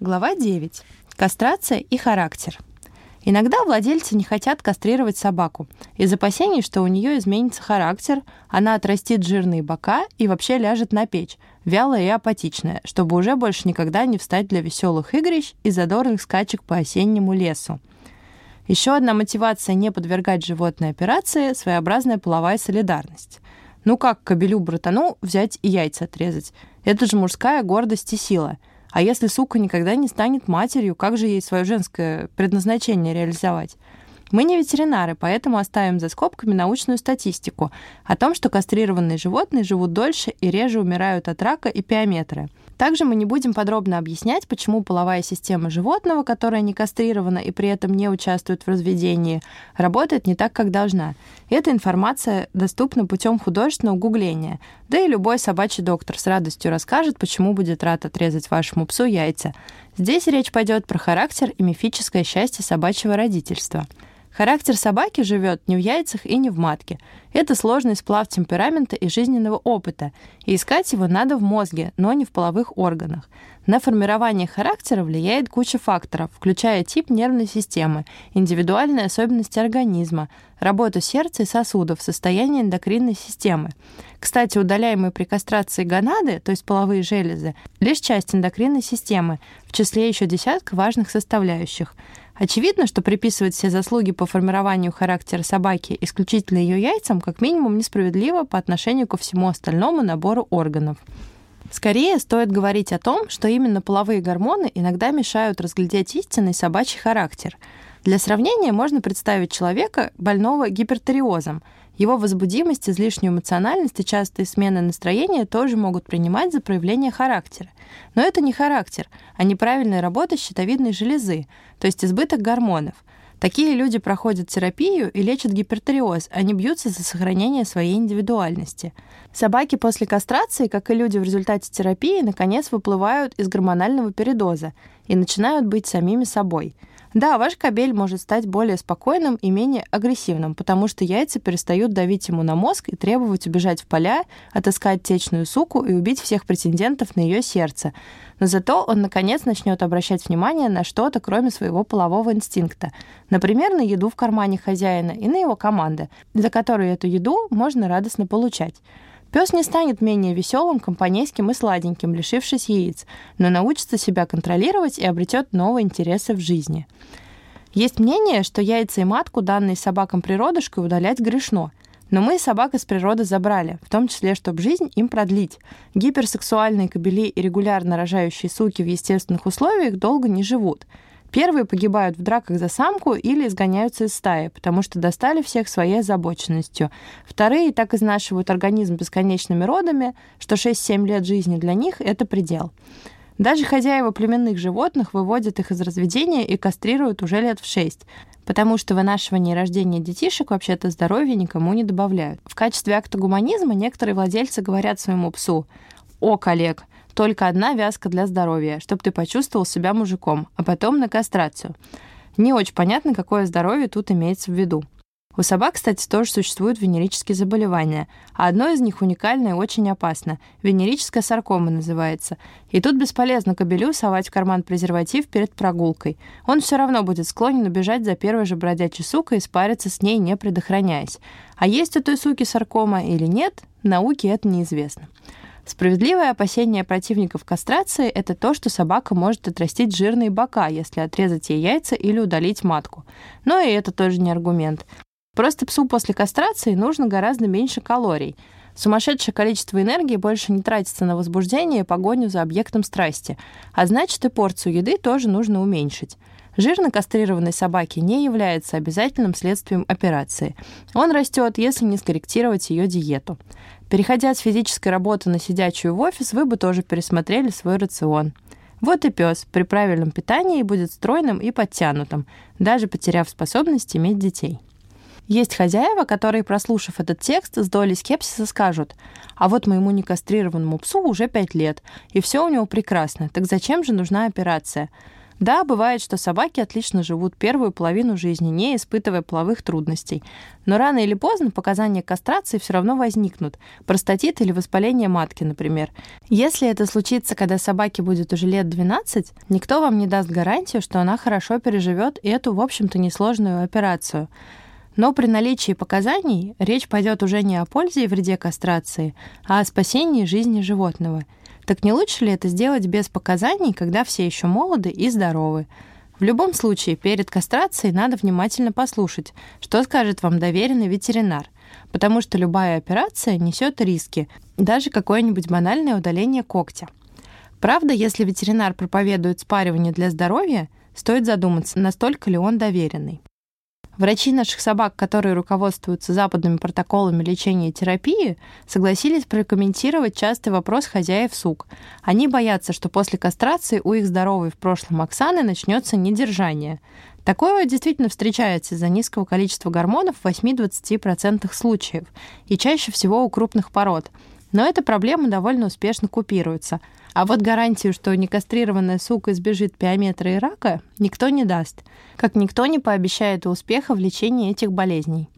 Глава 9. Кастрация и характер. Иногда владельцы не хотят кастрировать собаку из опасений, что у нее изменится характер, она отрастит жирные бока и вообще ляжет на печь, вялая и апатичная, чтобы уже больше никогда не встать для веселых игрищ и задорных скачек по осеннему лесу. Еще одна мотивация не подвергать животной операции – своеобразная половая солидарность. Ну как кобелю-братану взять и яйца отрезать? Это же мужская гордость и сила – а если сука никогда не станет матерью, как же ей свое женское предназначение реализовать? Мы не ветеринары, поэтому оставим за скобками научную статистику о том, что кастрированные животные живут дольше и реже умирают от рака и пиометры. Также мы не будем подробно объяснять, почему половая система животного, которая не кастрирована и при этом не участвует в разведении, работает не так, как должна. Эта информация доступна путем художественного гугления. Да и любой собачий доктор с радостью расскажет, почему будет рад отрезать вашему псу яйца. Здесь речь пойдет про характер и мифическое счастье собачьего родительства. Характер собаки живет не в яйцах и не в матке. Это сложный сплав темперамента и жизненного опыта, и искать его надо в мозге, но не в половых органах. На формирование характера влияет куча факторов, включая тип нервной системы, индивидуальные особенности организма, работу сердца и сосудов, состояние эндокринной системы. Кстати, удаляемые при кастрации гонады, то есть половые железы, лишь часть эндокринной системы, в числе еще десятка важных составляющих. Очевидно, что приписывать все заслуги по формированию характера собаки исключительно ее яйцам как минимум несправедливо по отношению ко всему остальному набору органов. Скорее стоит говорить о том, что именно половые гормоны иногда мешают разглядеть истинный собачий характер. Для сравнения можно представить человека, больного гипертиреозом – его возбудимость, излишнюю эмоциональность и частые смены настроения тоже могут принимать за проявление характера. Но это не характер, а неправильная работа щитовидной железы, то есть избыток гормонов. Такие люди проходят терапию и лечат гипертиреоз, они бьются за сохранение своей индивидуальности. Собаки после кастрации, как и люди в результате терапии, наконец выплывают из гормонального передоза и начинают быть самими собой – да, ваш кабель может стать более спокойным и менее агрессивным, потому что яйца перестают давить ему на мозг и требовать убежать в поля, отыскать течную суку и убить всех претендентов на ее сердце. Но зато он, наконец, начнет обращать внимание на что-то, кроме своего полового инстинкта. Например, на еду в кармане хозяина и на его команды, за которую эту еду можно радостно получать. Пес не станет менее веселым, компанейским и сладеньким, лишившись яиц, но научится себя контролировать и обретет новые интересы в жизни. Есть мнение, что яйца и матку, данные собакам природышкой, удалять грешно. Но мы собак из природы забрали, в том числе, чтобы жизнь им продлить. Гиперсексуальные кобели и регулярно рожающие суки в естественных условиях долго не живут – Первые погибают в драках за самку или изгоняются из стаи, потому что достали всех своей озабоченностью. Вторые так изнашивают организм бесконечными родами, что 6-7 лет жизни для них — это предел. Даже хозяева племенных животных выводят их из разведения и кастрируют уже лет в 6, потому что вынашивание и рождение детишек вообще-то здоровья никому не добавляют. В качестве акта гуманизма некоторые владельцы говорят своему псу «О, коллег, только одна вязка для здоровья, чтобы ты почувствовал себя мужиком, а потом на кастрацию. Не очень понятно, какое здоровье тут имеется в виду. У собак, кстати, тоже существуют венерические заболевания, а одно из них уникальное и очень опасно. Венерическая саркома называется. И тут бесполезно кобелю совать в карман презерватив перед прогулкой. Он все равно будет склонен убежать за первой же бродячей сукой и спариться с ней, не предохраняясь. А есть у той суки саркома или нет, науке это неизвестно. Справедливое опасение противников кастрации – это то, что собака может отрастить жирные бока, если отрезать ей яйца или удалить матку. Но и это тоже не аргумент. Просто псу после кастрации нужно гораздо меньше калорий. Сумасшедшее количество энергии больше не тратится на возбуждение и погоню за объектом страсти, а значит и порцию еды тоже нужно уменьшить. Жир на кастрированной собаке не является обязательным следствием операции. Он растет, если не скорректировать ее диету. Переходя с физической работы на сидячую в офис, вы бы тоже пересмотрели свой рацион. Вот и пес при правильном питании будет стройным и подтянутым, даже потеряв способность иметь детей. Есть хозяева, которые, прослушав этот текст, с долей скепсиса скажут, а вот моему некастрированному псу уже 5 лет, и все у него прекрасно, так зачем же нужна операция? Да, бывает, что собаки отлично живут первую половину жизни, не испытывая половых трудностей. Но рано или поздно показания кастрации все равно возникнут. Простатит или воспаление матки, например. Если это случится, когда собаке будет уже лет 12, никто вам не даст гарантию, что она хорошо переживет эту, в общем-то, несложную операцию. Но при наличии показаний речь пойдет уже не о пользе и вреде кастрации, а о спасении жизни животного – так не лучше ли это сделать без показаний, когда все еще молоды и здоровы? В любом случае, перед кастрацией надо внимательно послушать, что скажет вам доверенный ветеринар, потому что любая операция несет риски, даже какое-нибудь банальное удаление когтя. Правда, если ветеринар проповедует спаривание для здоровья, стоит задуматься, настолько ли он доверенный. Врачи наших собак, которые руководствуются западными протоколами лечения и терапии, согласились прокомментировать частый вопрос хозяев сук. Они боятся, что после кастрации у их здоровой в прошлом Оксаны начнется недержание. Такое действительно встречается из-за низкого количества гормонов в 8-20% случаев, и чаще всего у крупных пород. Но эта проблема довольно успешно купируется – а вот гарантию, что некастрированная сука избежит пиометра и рака, никто не даст. Как никто не пообещает успеха в лечении этих болезней.